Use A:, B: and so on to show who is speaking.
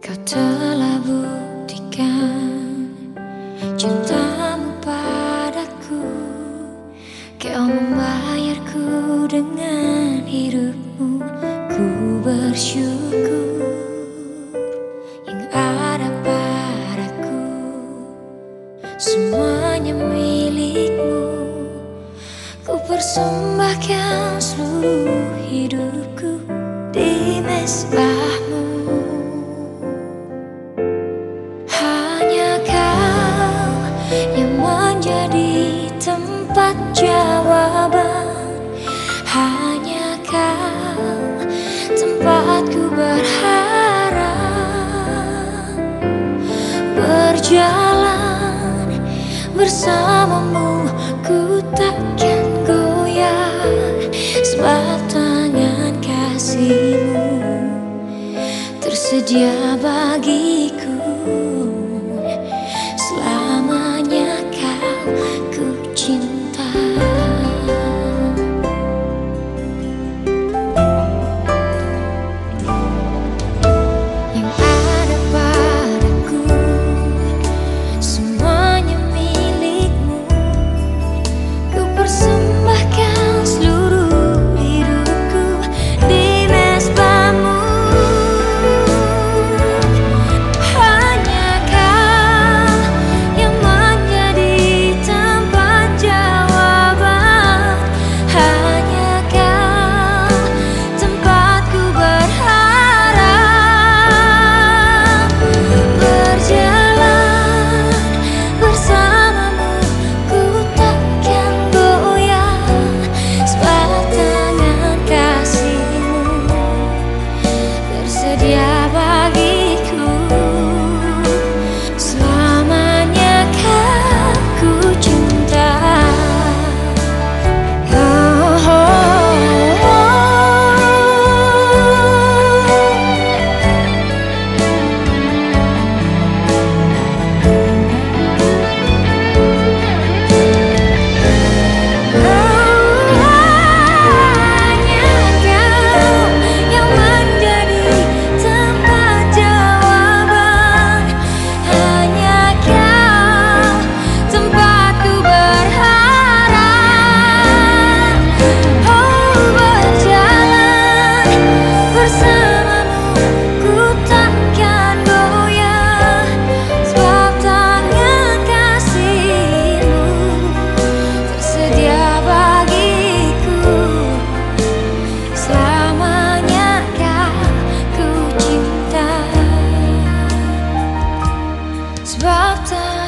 A: Kau telah buktikan cintamu padaku. Kau membayarku dengan hidupmu Ku bersyukur yang ada padaku. Semuanya milikmu. Ku persembahkan seluruh hidupku di mesbahmu bersamamu ku takkan goyah sebab kasihmu. Tersedia bagiku dropped down